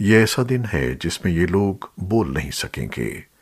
ये ऐसा दिन है जिसमें ये लोग बोल नहीं सकेंगे।